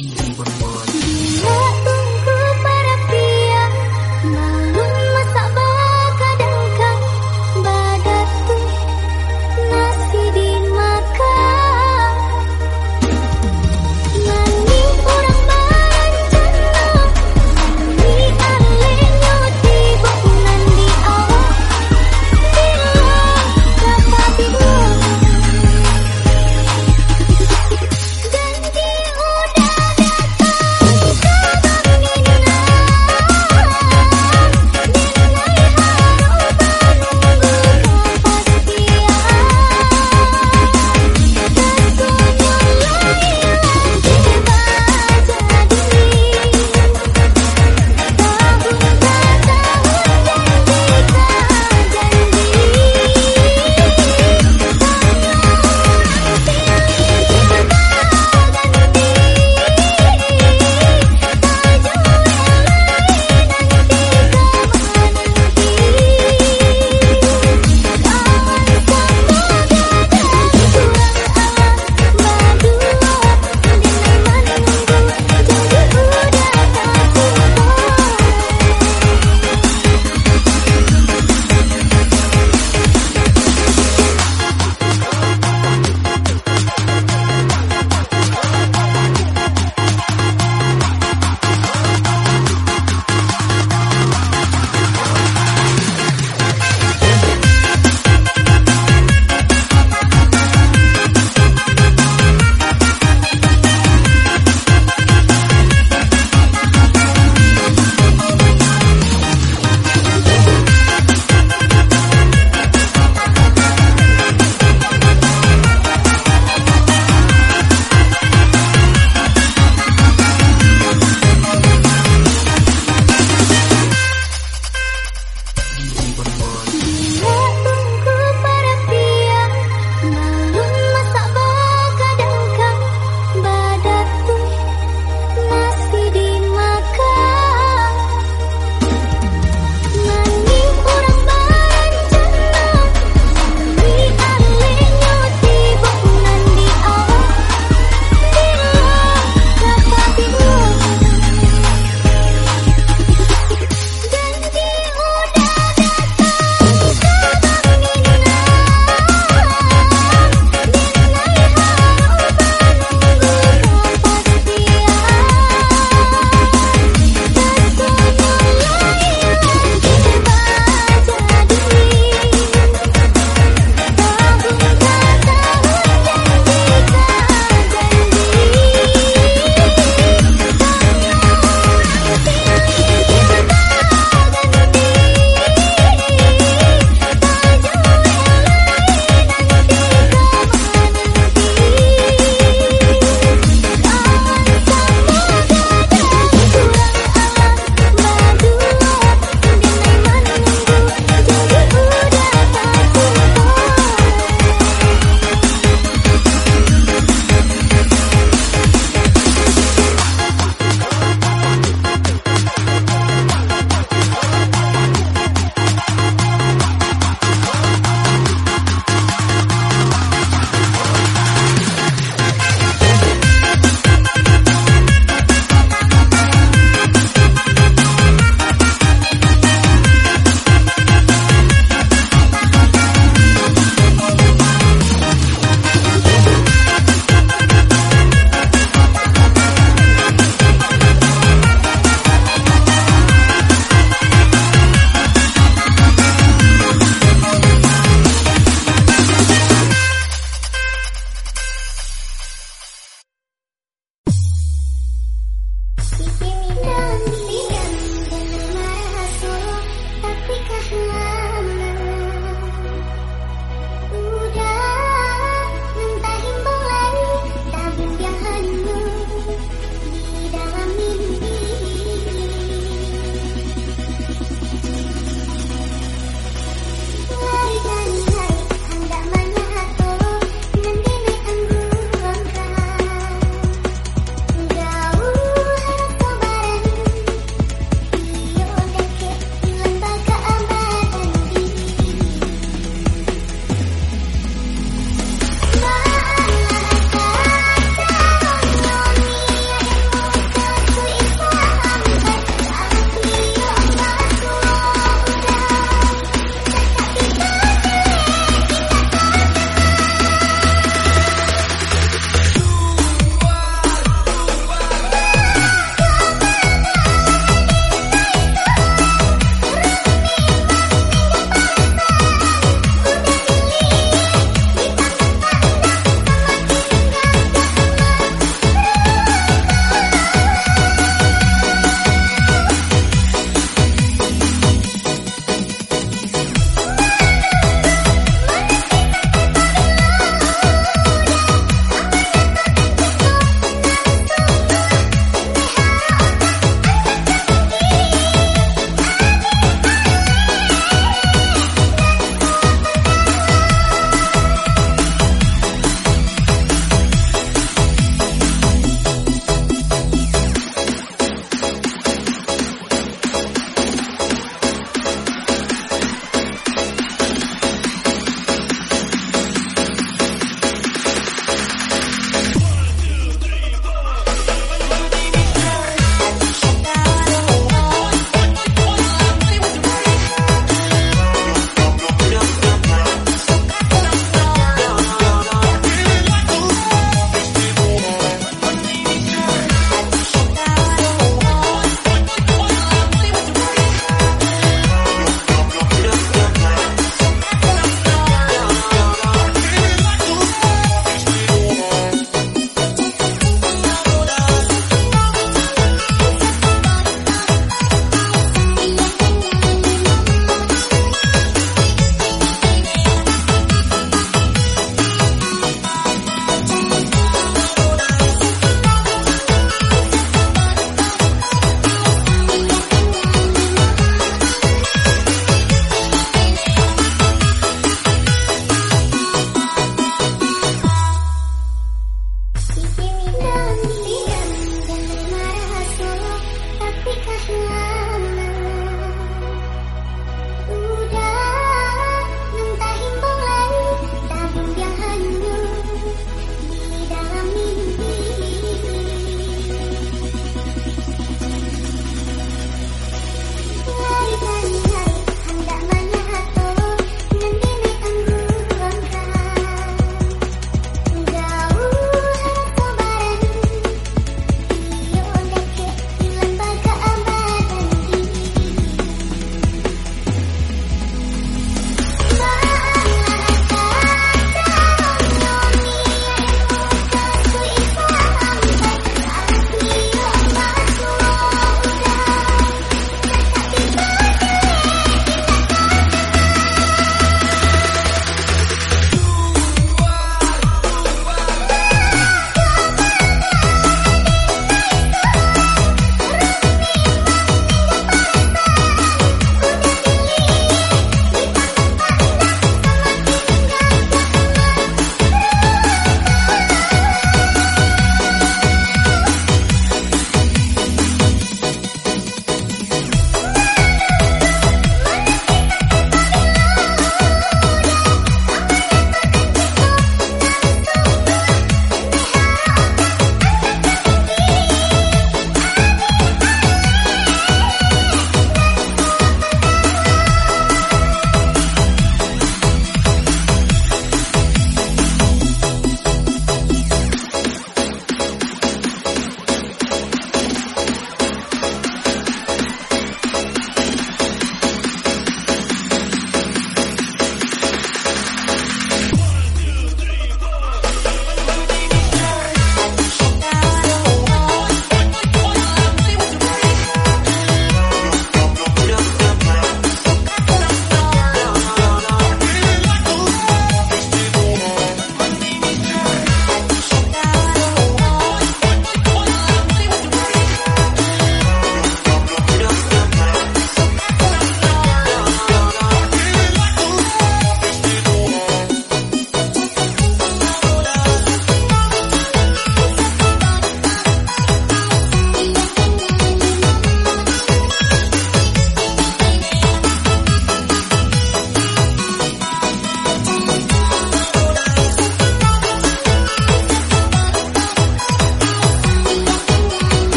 TV.